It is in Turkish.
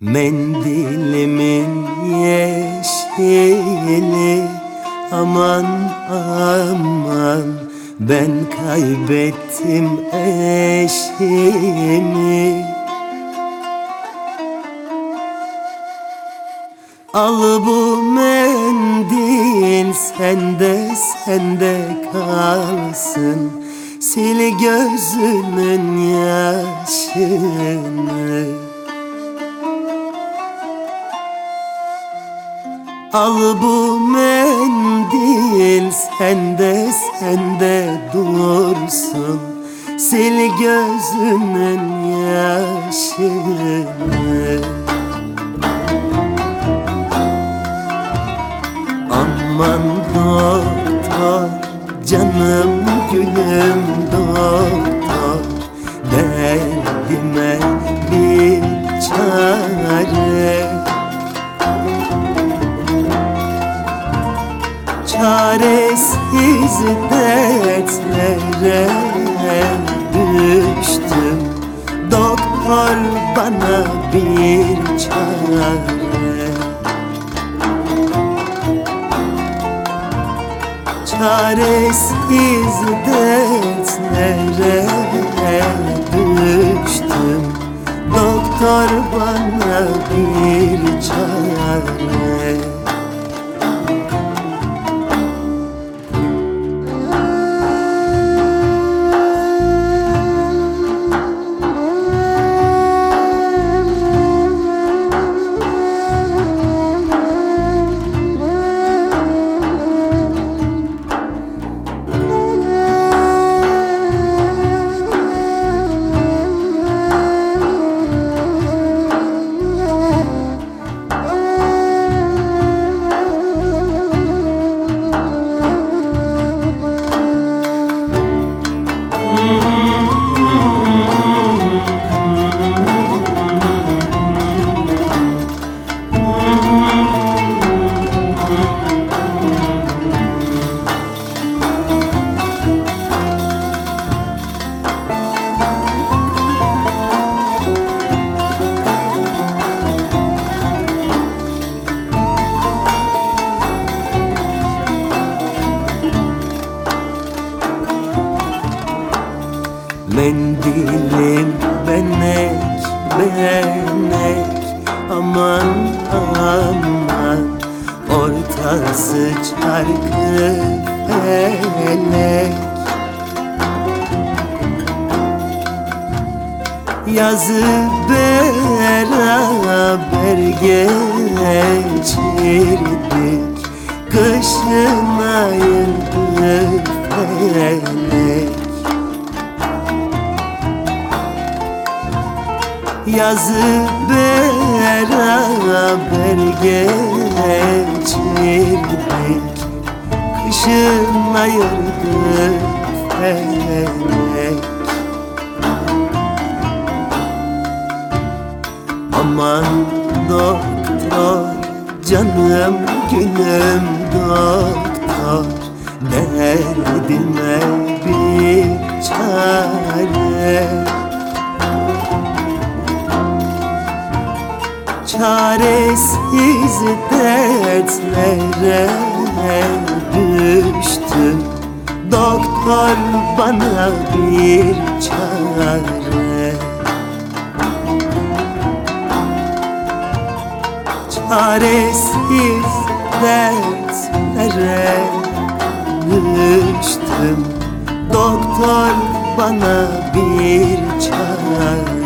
Mendilimin yeşili Aman aman ben kaybettim eşimi. Al bu mendil sende sende kalsın. Sil gözünün yaşını Al bu mendil sende sende dursun. Sil gözünün yaşını. Aman doktor canım gülüm doktor. Derdime bir çare Çaresiz dertlere düştüm. Doktor bana bir çare. Çaresiz dertlere düştüm. Doktor bana bir çare Mendilim benek benek. Aman aman Ortası çarkı felek. Yazı beraber geçirdik. Kışın ayırdı felek Yazı beraber geçirdik Kışın ayırdı felek. Aman doktor canım günüm doktor. Derdime bir çare Çaresiz dertlere düştüm Doktor bana bir çare. Çaresiz dertlere düştüm Doktor bana bir çare